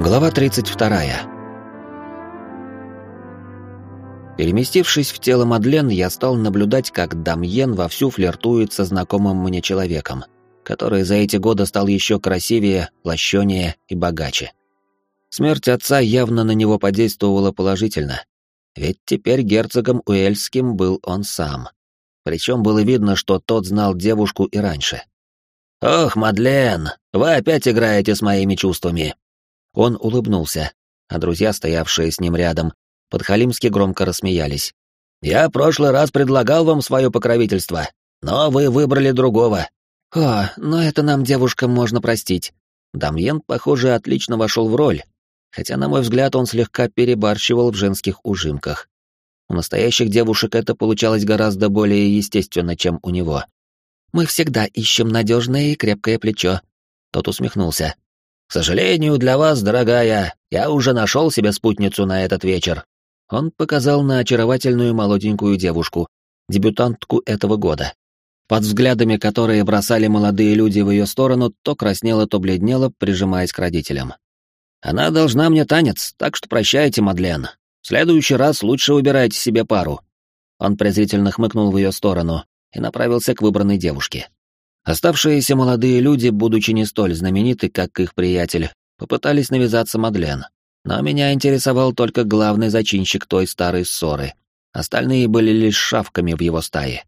Глава 32. Переместившись в тело Мадлен, я стал наблюдать, как Дамьен вовсю флиртует со знакомым мне человеком, который за эти годы стал еще красивее, лощенее и богаче. Смерть отца явно на него подействовала положительно, ведь теперь герцогом Уэльским был он сам. Причем было видно, что тот знал девушку и раньше. «Ох, Мадлен, вы опять играете с моими чувствами!» Он улыбнулся, а друзья, стоявшие с ним рядом, подхалимски громко рассмеялись. «Я в прошлый раз предлагал вам свое покровительство, но вы выбрали другого». «О, но это нам, девушкам, можно простить». Дамьен, похоже, отлично вошел в роль, хотя, на мой взгляд, он слегка перебарщивал в женских ужимках. У настоящих девушек это получалось гораздо более естественно, чем у него. «Мы всегда ищем надежное и крепкое плечо». Тот усмехнулся. К сожалению для вас, дорогая, я уже нашел себе спутницу на этот вечер. Он показал на очаровательную молоденькую девушку, дебютантку этого года. Под взглядами, которые бросали молодые люди в ее сторону, то краснела, то бледнела, прижимаясь к родителям. Она должна мне танец, так что прощайте, Мадлен. В следующий раз лучше выбирайте себе пару. Он презрительно хмыкнул в ее сторону и направился к выбранной девушке. Оставшиеся молодые люди, будучи не столь знамениты, как их приятель, попытались навязаться Мадлен. Но меня интересовал только главный зачинщик той старой ссоры. Остальные были лишь шавками в его стае.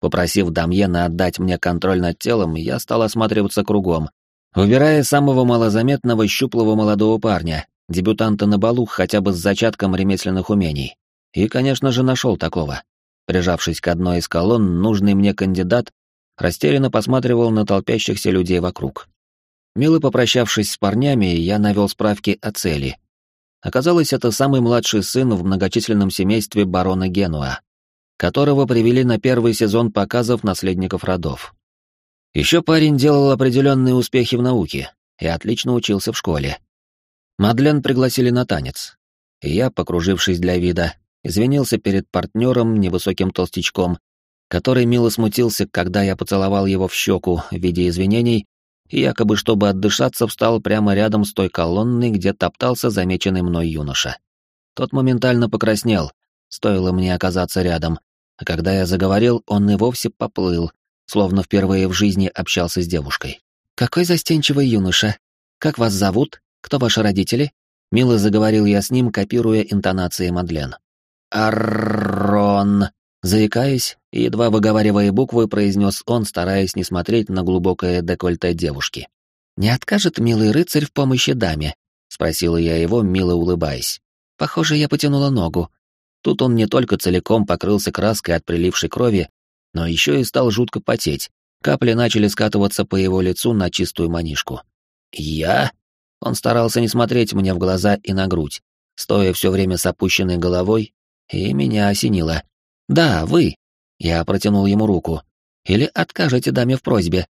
Попросив Дамьена отдать мне контроль над телом, я стал осматриваться кругом, выбирая самого малозаметного щуплого молодого парня, дебютанта на балу хотя бы с зачатком ремесленных умений. И, конечно же, нашел такого. Прижавшись к одной из колонн, нужный мне кандидат растерянно посматривал на толпящихся людей вокруг. Мило попрощавшись с парнями, я навел справки о цели. Оказалось, это самый младший сын в многочисленном семействе барона Генуа, которого привели на первый сезон показов наследников родов. Еще парень делал определенные успехи в науке и отлично учился в школе. Мадлен пригласили на танец, и я, покружившись для вида, извинился перед партнером, невысоким толстячком, который мило смутился, когда я поцеловал его в щеку в виде извинений, и якобы чтобы отдышаться встал прямо рядом с той колонной, где топтался замеченный мной юноша. Тот моментально покраснел, стоило мне оказаться рядом, а когда я заговорил, он и вовсе поплыл, словно впервые в жизни общался с девушкой. «Какой застенчивый юноша! Как вас зовут? Кто ваши родители?» Мило заговорил я с ним, копируя интонации Мадлен. «Аррон!» Заикаясь и едва выговаривая буквы, произнес он, стараясь не смотреть на глубокое декольте девушки. «Не откажет милый рыцарь в помощи даме?» — спросила я его, мило улыбаясь. «Похоже, я потянула ногу». Тут он не только целиком покрылся краской от прилившей крови, но еще и стал жутко потеть. Капли начали скатываться по его лицу на чистую манишку. «Я?» Он старался не смотреть мне в глаза и на грудь, стоя все время с опущенной головой, и меня осенило. «Да, вы». Я протянул ему руку. «Или откажете даме в просьбе».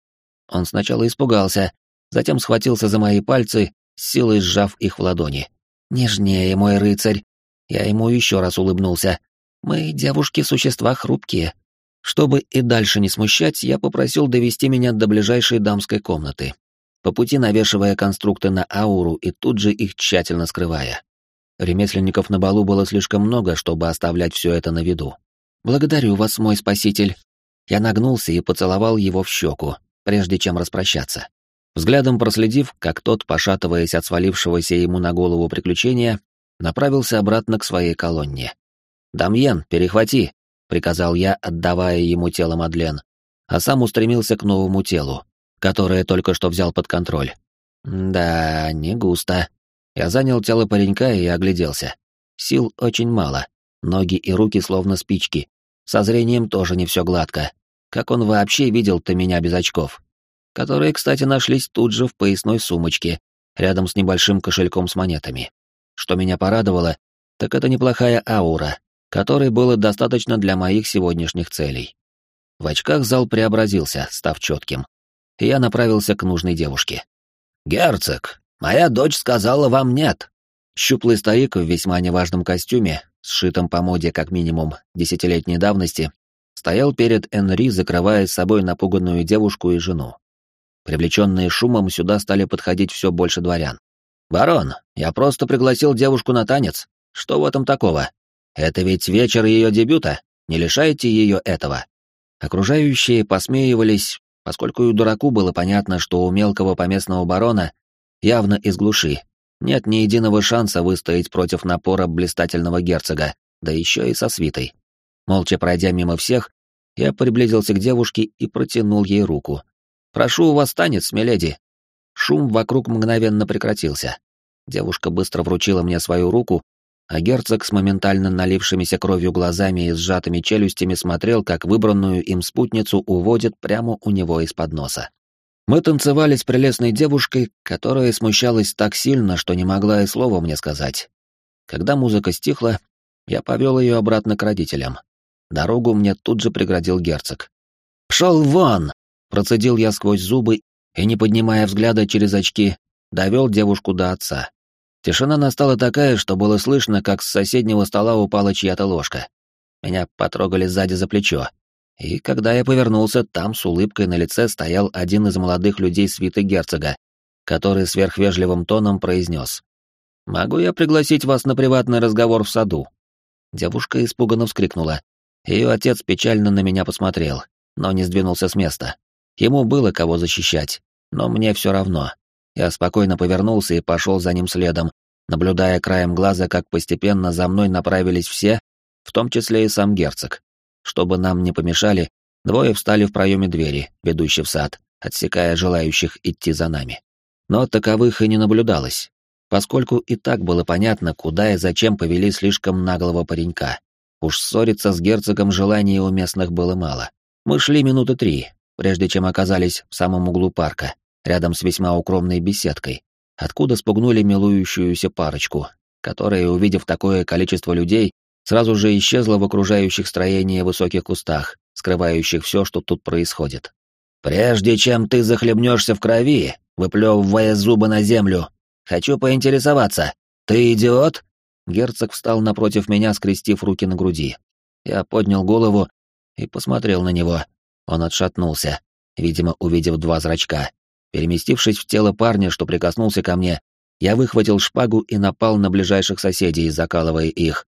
Он сначала испугался, затем схватился за мои пальцы, с силой сжав их в ладони. «Нежнее, мой рыцарь». Я ему еще раз улыбнулся. «Мы, девушки, существа хрупкие». Чтобы и дальше не смущать, я попросил довести меня до ближайшей дамской комнаты, по пути навешивая конструкты на ауру и тут же их тщательно скрывая. Ремесленников на балу было слишком много, чтобы оставлять все это на виду. «Благодарю вас, мой спаситель». Я нагнулся и поцеловал его в щеку, прежде чем распрощаться. Взглядом проследив, как тот, пошатываясь от свалившегося ему на голову приключения, направился обратно к своей колонне. «Дамьен, перехвати!» — приказал я, отдавая ему тело Мадлен, а сам устремился к новому телу, которое только что взял под контроль. Да, не густо. Я занял тело паренька и огляделся. Сил очень мало, ноги и руки словно спички, со зрением тоже не все гладко. Как он вообще видел-то меня без очков? Которые, кстати, нашлись тут же в поясной сумочке, рядом с небольшим кошельком с монетами. Что меня порадовало, так это неплохая аура, которой было достаточно для моих сегодняшних целей. В очках зал преобразился, став четким. Я направился к нужной девушке. «Герцог, моя дочь сказала вам нет». Щуплый старик в весьма неважном костюме сшитом по моде как минимум десятилетней давности, стоял перед Энри, закрывая с собой напуганную девушку и жену. Привлеченные шумом сюда стали подходить все больше дворян. «Барон, я просто пригласил девушку на танец. Что в этом такого? Это ведь вечер ее дебюта, не лишайте ее этого». Окружающие посмеивались, поскольку и дураку было понятно, что у мелкого поместного барона, явно из глуши, нет ни единого шанса выстоять против напора блистательного герцога, да еще и со свитой. Молча пройдя мимо всех, я приблизился к девушке и протянул ей руку. «Прошу у вас танец, миледи!» Шум вокруг мгновенно прекратился. Девушка быстро вручила мне свою руку, а герцог с моментально налившимися кровью глазами и сжатыми челюстями смотрел, как выбранную им спутницу уводят прямо у него из-под носа. Мы танцевали с прелестной девушкой, которая смущалась так сильно, что не могла и слова мне сказать. Когда музыка стихла, я повел ее обратно к родителям. Дорогу мне тут же преградил герцог. «Пшел вон!» — процедил я сквозь зубы и, не поднимая взгляда через очки, довел девушку до отца. Тишина настала такая, что было слышно, как с соседнего стола упала чья-то ложка. Меня потрогали сзади за плечо. И когда я повернулся, там с улыбкой на лице стоял один из молодых людей свиты герцога, который сверхвежливым тоном произнес. «Могу я пригласить вас на приватный разговор в саду?» Девушка испуганно вскрикнула. Ее отец печально на меня посмотрел, но не сдвинулся с места. Ему было кого защищать, но мне все равно. Я спокойно повернулся и пошел за ним следом, наблюдая краем глаза, как постепенно за мной направились все, в том числе и сам герцог. Чтобы нам не помешали, двое встали в проеме двери, ведущей в сад, отсекая желающих идти за нами. Но таковых и не наблюдалось, поскольку и так было понятно, куда и зачем повели слишком наглого паренька. Уж ссориться с герцогом желания у местных было мало. Мы шли минуты три, прежде чем оказались в самом углу парка, рядом с весьма укромной беседкой, откуда спугнули милующуюся парочку, которая, увидев такое количество людей, сразу же исчезла в окружающих строения высоких кустах, скрывающих все, что тут происходит. «Прежде чем ты захлебнешься в крови, выплевывая зубы на землю, хочу поинтересоваться, ты идиот?» Герцог встал напротив меня, скрестив руки на груди. Я поднял голову и посмотрел на него. Он отшатнулся, видимо, увидев два зрачка, Переместившись в тело парня, что прикоснулся ко мне, я выхватил шпагу и напал на ближайших соседей, закалывая их.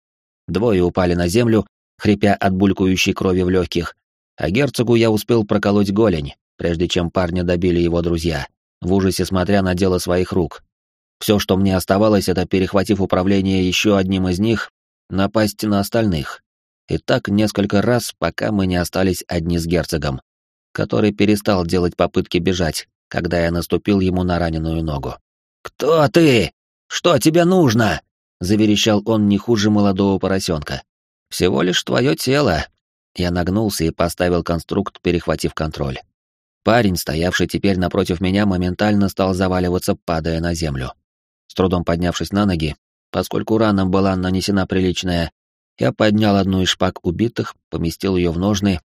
Двое упали на землю, хрипя от булькающей крови в легких, а герцогу я успел проколоть голень, прежде чем парня добили его друзья, в ужасе смотря на дело своих рук. Все, что мне оставалось, это, перехватив управление еще одним из них, напасть на остальных. И так несколько раз, пока мы не остались одни с герцогом, который перестал делать попытки бежать, когда я наступил ему на раненую ногу. «Кто ты? Что тебе нужно?» — заверещал он не хуже молодого поросенка. «Всего лишь твое тело». Я нагнулся и поставил конструкт, перехватив контроль. Парень, стоявший теперь напротив меня, моментально стал заваливаться, падая на землю. С трудом поднявшись на ноги, поскольку рана была нанесена приличная, я поднял одну из шпаг убитых, поместил ее в ножны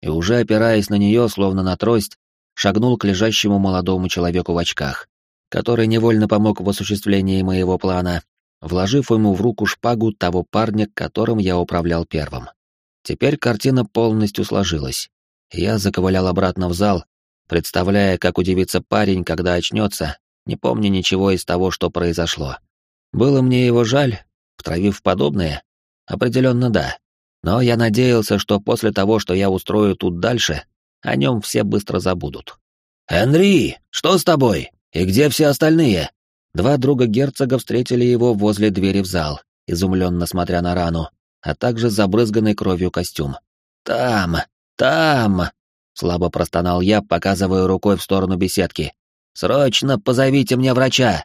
и, уже опираясь на нее, словно на трость, шагнул к лежащему молодому человеку в очках, который невольно помог в осуществлении моего плана, вложив ему в руку шпагу того парня, которым я управлял первым. Теперь картина полностью сложилась. Я заковылял обратно в зал, представляя, как удивится парень, когда очнется, не помня ничего из того, что произошло. Было мне его жаль, втравив подобное? Определенно да. Но я надеялся, что после того, что я устрою тут дальше, о нем все быстро забудут. «Энри, что с тобой? И где все остальные?» Два друга герцога встретили его возле двери в зал, изумленно смотря на рану, а также забрызганный кровью костюм. «Там! Там!» — слабо простонал я, показывая рукой в сторону беседки. «Срочно позовите мне врача!»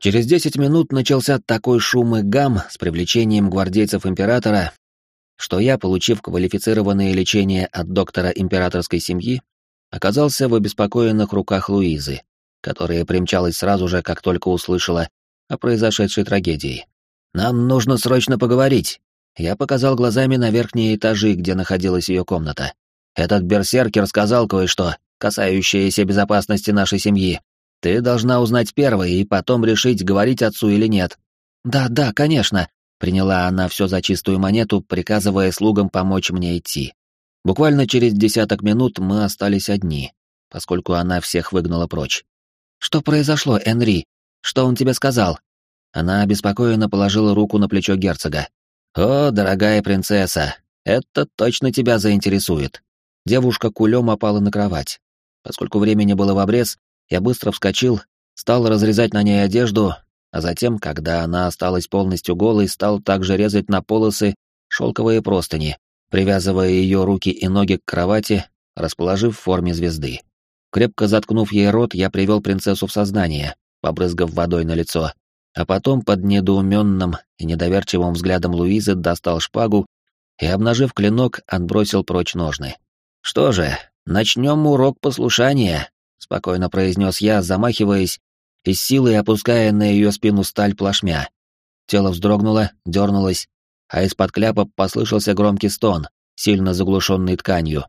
Через десять минут начался такой шум и гам с привлечением гвардейцев императора, что я, получив квалифицированное лечение от доктора императорской семьи, оказался в обеспокоенных руках Луизы, которая примчалась сразу же, как только услышала о произошедшей трагедии. «Нам нужно срочно поговорить!» Я показал глазами на верхние этажи, где находилась ее комната. «Этот берсеркер сказал кое-что, касающееся безопасности нашей семьи. Ты должна узнать первой и потом решить, говорить отцу или нет». «Да, да, конечно», Приняла она все за чистую монету, приказывая слугам помочь мне идти. Буквально через десяток минут мы остались одни, поскольку она всех выгнала прочь. «Что произошло, Энри? Что он тебе сказал?» Она обеспокоенно положила руку на плечо герцога. «О, дорогая принцесса, это точно тебя заинтересует». Девушка кулем опала на кровать. Поскольку времени было в обрез, я быстро вскочил, стал разрезать на ней одежду, а затем, когда она осталась полностью голой, стал также резать на полосы шелковые простыни, привязывая ее руки и ноги к кровати, расположив в форме звезды. Крепко заткнув ей рот, я привел принцессу в сознание, побрызгав водой на лицо, а потом под недоуменным и недоверчивым взглядом Луизы достал шпагу и, обнажив клинок, отбросил прочь ножны. «Что же, начнем урок послушания», — спокойно произнес я, замахиваясь и с силой опуская на ее спину сталь плашмя. Тело вздрогнуло, дернулось, а из-под кляпа послышался громкий стон, сильно заглушенный тканью.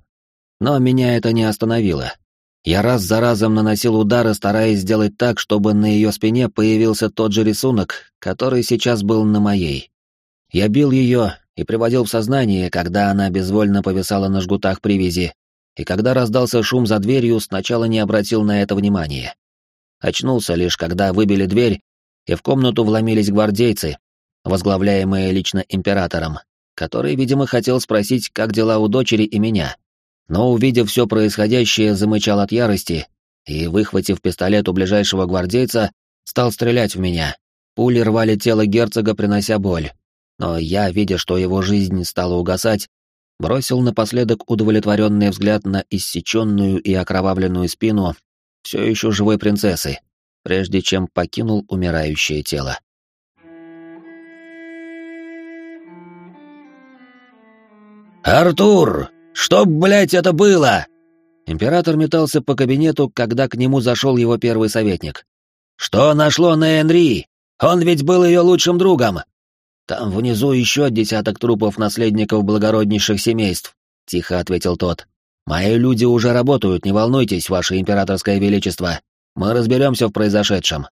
Но меня это не остановило. Я раз за разом наносил удары, стараясь сделать так, чтобы на ее спине появился тот же рисунок, который сейчас был на моей. Я бил ее и приводил в сознание, когда она безвольно повисала на жгутах привязи, и когда раздался шум за дверью, сначала не обратил на это внимания. Очнулся лишь, когда выбили дверь, и в комнату вломились гвардейцы, возглавляемые лично императором, который, видимо, хотел спросить, как дела у дочери и меня. Но, увидев все происходящее, замычал от ярости и, выхватив пистолет у ближайшего гвардейца, стал стрелять в меня. Пули рвали тело герцога, принося боль. Но я, видя, что его жизнь стала угасать, бросил напоследок удовлетворенный взгляд на иссеченную и окровавленную спину все еще живой принцессы, прежде чем покинул умирающее тело. «Артур! Что, блядь, это было?» Император метался по кабинету, когда к нему зашел его первый советник. «Что нашло на Энри? Он ведь был ее лучшим другом!» «Там внизу еще десяток трупов наследников благороднейших семейств», — тихо ответил тот. «Мои люди уже работают, не волнуйтесь, ваше императорское величество. Мы разберемся в произошедшем».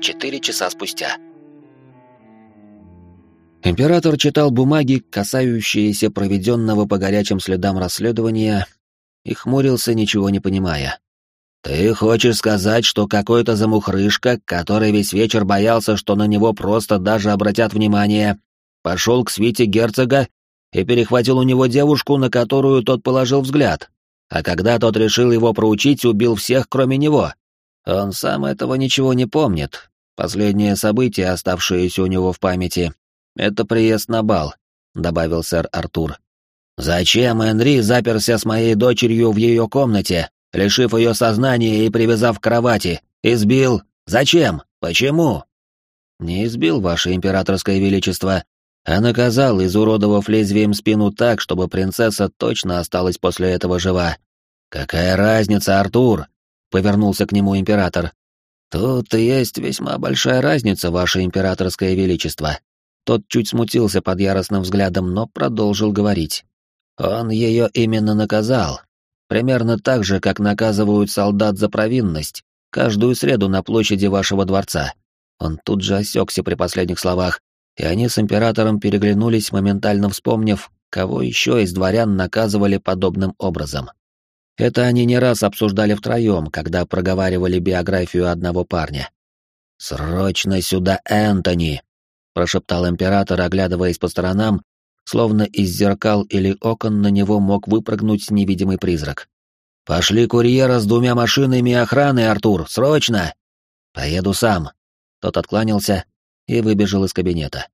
Четыре часа спустя. Император читал бумаги, касающиеся проведенного по горячим следам расследования, и хмурился, ничего не понимая. «Ты хочешь сказать, что какой-то замухрышка, который весь вечер боялся, что на него просто даже обратят внимание, пошел к свите герцога и перехватил у него девушку, на которую тот положил взгляд, а когда тот решил его проучить, убил всех, кроме него? Он сам этого ничего не помнит. Последнее событие, оставшееся у него в памяти, это приезд на бал», — добавил сэр Артур. «Зачем Энри заперся с моей дочерью в ее комнате, лишив ее сознания и привязав к кровати? Избил? Зачем? Почему?» «Не избил, ваше императорское величество, а наказал, изуродовав лезвием спину так, чтобы принцесса точно осталась после этого жива». «Какая разница, Артур?» — повернулся к нему император. «Тут есть весьма большая разница, ваше императорское величество», тот чуть смутился под яростным взглядом, но продолжил говорить. Он ее именно наказал. Примерно так же, как наказывают солдат за провинность, каждую среду на площади вашего дворца. Он тут же осекся при последних словах, и они с императором переглянулись, моментально вспомнив, кого еще из дворян наказывали подобным образом. Это они не раз обсуждали втроем, когда проговаривали биографию одного парня. «Срочно сюда, Энтони!» Прошептал император, оглядываясь по сторонам, словно из зеркал или окон на него мог выпрыгнуть невидимый призрак. «Пошли курьера с двумя машинами охраны, Артур, срочно!» «Поеду сам». Тот откланялся и выбежал из кабинета.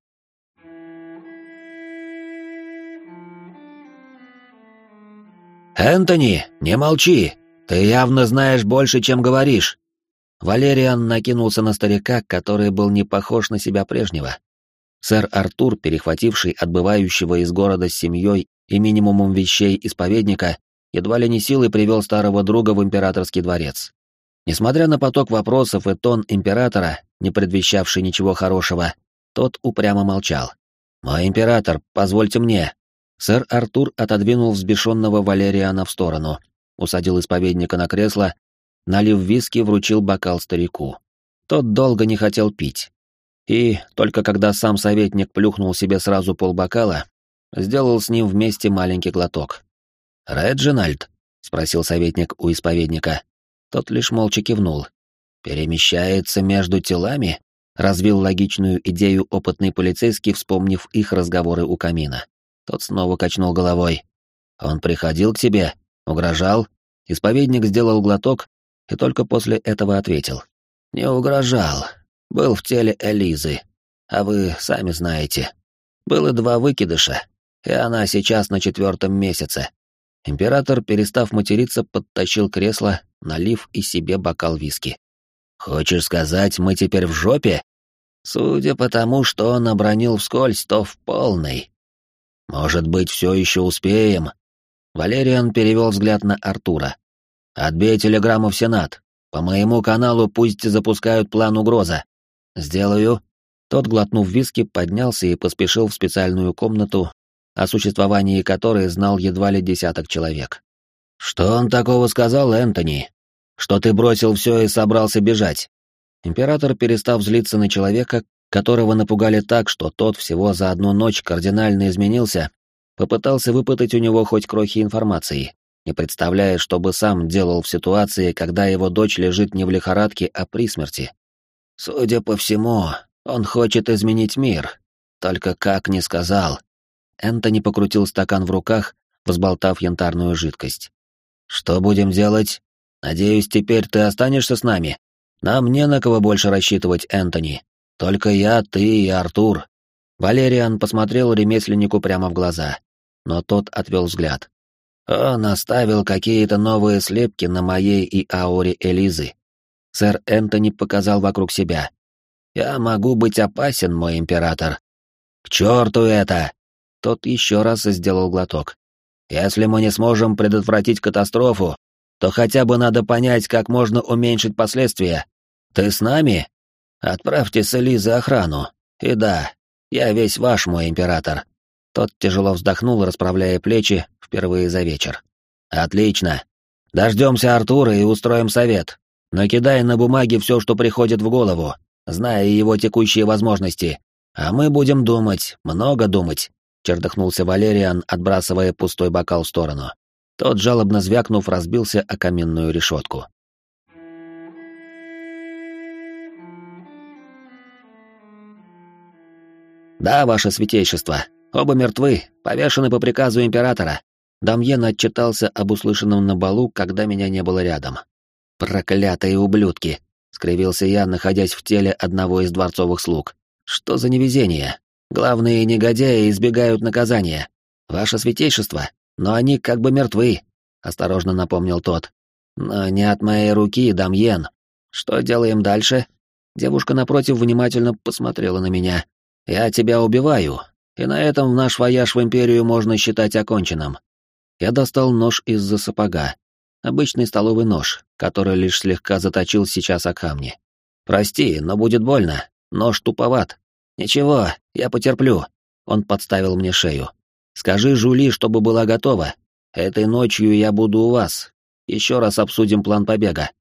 «Энтони, не молчи! Ты явно знаешь больше, чем говоришь!» Валериан накинулся на старика, который был не похож на себя прежнего. Сэр Артур, перехвативший отбывающего из города с семьей и минимумом вещей исповедника, едва ли не силой привел старого друга в императорский дворец. Несмотря на поток вопросов и тон императора, не предвещавший ничего хорошего, тот упрямо молчал. «Мой император, позвольте мне!» Сэр Артур отодвинул взбешенного Валериана в сторону, усадил исповедника на кресло, налив виски, вручил бокал старику. Тот долго не хотел пить, и, только когда сам советник плюхнул себе сразу полбокала, сделал с ним вместе маленький глоток. «Реджинальд?» — спросил советник у исповедника. Тот лишь молча кивнул. «Перемещается между телами?» — развил логичную идею опытный полицейский, вспомнив их разговоры у камина. Тот снова качнул головой. «Он приходил к тебе? Угрожал?» Исповедник сделал глоток и только после этого ответил. «Не угрожал. Был в теле Элизы. А вы сами знаете. Было два выкидыша, и она сейчас на четвертом месяце. Император, перестав материться, подтащил кресло, налив и себе бокал виски. «Хочешь сказать, мы теперь в жопе?» «Судя по тому, что он обронил вскользь, то в полной». «Может быть, все еще успеем?» Валериан перевел взгляд на Артура. «Отбей телеграмму в Сенат. По моему каналу пусть запускают план угроза. Сделаю». Тот, глотнув виски, поднялся и поспешил в специальную комнату, о существовании которой знал едва ли десяток человек. «Что он такого сказал, Энтони? Что ты бросил все и собрался бежать?» Император, перестав злиться на человека, которого напугали так, что тот всего за одну ночь кардинально изменился, попытался выпытать у него хоть крохи информации, не представляя, что бы сам делал в ситуации, когда его дочь лежит не в лихорадке, а при смерти. Судя по всему, он хочет изменить мир. Только как не сказал. Энтони покрутил стакан в руках, взболтав янтарную жидкость. «Что будем делать? Надеюсь, теперь ты останешься с нами? Нам не на кого больше рассчитывать, Энтони. Только я, ты и Артур». Валериан посмотрел ремесленнику прямо в глаза, но тот отвел взгляд. Он оставил какие-то новые слепки на моей и ауре Элизы. Сэр Энтони показал вокруг себя. «Я могу быть опасен, мой император». «К черту это!» Тот еще раз сделал глоток. «Если мы не сможем предотвратить катастрофу, то хотя бы надо понять, как можно уменьшить последствия. Ты с нами? Отправьте с Элизы охрану. И да, я весь ваш, мой император». Тот тяжело вздохнул, расправляя плечи впервые за вечер. «Отлично. Дождемся Артура и устроим совет. Но кидай на бумаге все, что приходит в голову, зная его текущие возможности. А мы будем думать, много думать чердахнулся Валериан, отбрасывая пустой бокал в сторону. Тот, жалобно звякнув, разбился о каменную решетку. «Да, ваше святейшество, оба мертвы, повешены по приказу императора». Дамьен отчитался об услышанном на балу, когда меня не было рядом. «Проклятые ублюдки!» — скривился я, находясь в теле одного из дворцовых слуг. «Что за невезение? Главные негодяи избегают наказания. Ваше святейшество, но они как бы мертвы, осторожно напомнил тот. Но не от моей руки, Дамьен. Что делаем дальше? Девушка напротив внимательно посмотрела на меня. Я тебя убиваю, и на этом наш вояж в империю можно считать оконченным. Я достал нож из-за сапога. Обычный столовый нож, который лишь слегка заточил сейчас о камни. Прости, но будет больно. Нож туповат, «Ничего, я потерплю». Он подставил мне шею. «Скажи Жули, чтобы была готова. Этой ночью я буду у вас. Еще раз обсудим план побега».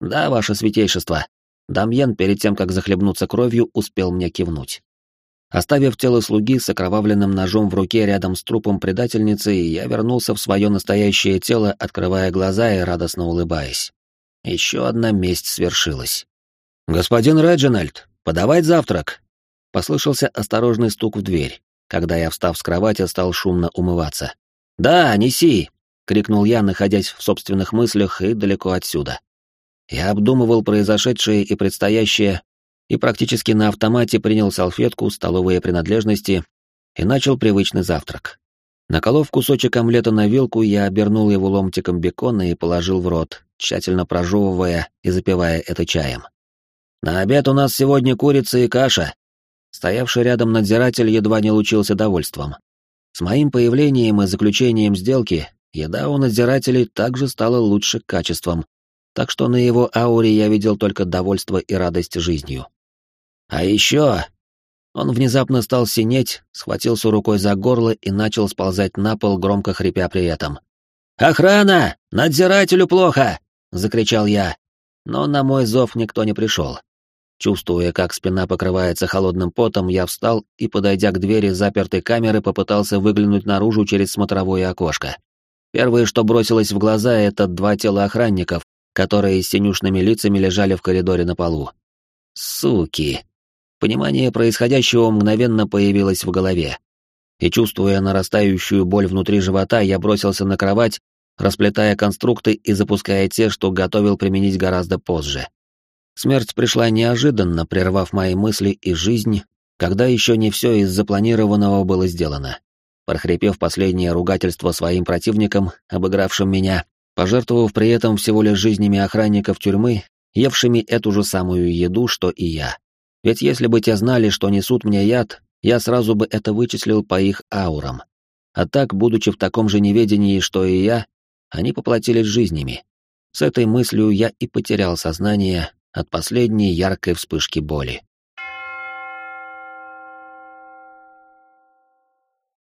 «Да, ваше святейшество». Дамьен, перед тем, как захлебнуться кровью, успел мне кивнуть. Оставив тело слуги с окровавленным ножом в руке рядом с трупом предательницы, я вернулся в свое настоящее тело, открывая глаза и радостно улыбаясь. Еще одна месть свершилась. «Господин Реджинальд, подавать завтрак!» Послышался осторожный стук в дверь, когда я, встав с кровати, стал шумно умываться. «Да, неси!» — крикнул я, находясь в собственных мыслях и далеко отсюда. Я обдумывал произошедшее и предстоящее, и практически на автомате принял салфетку, столовые принадлежности и начал привычный завтрак. Наколов кусочек омлета на вилку, я обернул его ломтиком бекона и положил в рот, тщательно прожевывая и запивая это чаем. «На обед у нас сегодня курица и каша», Стоявший рядом надзиратель едва не лучился довольством. С моим появлением и заключением сделки еда у надзирателей также стала лучше качеством, так что на его ауре я видел только довольство и радость жизнью. А еще... Он внезапно стал синеть, схватился рукой за горло и начал сползать на пол, громко хрипя при этом. «Охрана! Надзирателю плохо!» — закричал я. Но на мой зов никто не пришел. Чувствуя, как спина покрывается холодным потом, я встал и, подойдя к двери запертой камеры, попытался выглянуть наружу через смотровое окошко. Первое, что бросилось в глаза, это два тела охранников, которые с синюшными лицами лежали в коридоре на полу. Суки! Понимание происходящего мгновенно появилось в голове. И чувствуя нарастающую боль внутри живота, я бросился на кровать, расплетая конструкты и запуская те, что готовил применить гораздо позже. Смерть пришла неожиданно, прервав мои мысли и жизнь, когда еще не все из запланированного было сделано. Прохрипев последнее ругательство своим противникам, обыгравшим меня, пожертвовав при этом всего лишь жизнями охранников тюрьмы, евшими эту же самую еду, что и я. Ведь если бы те знали, что несут мне яд, я сразу бы это вычислил по их аурам. А так, будучи в таком же неведении, что и я, они поплатились жизнями. С этой мыслью я и потерял сознание от последней яркой вспышки боли.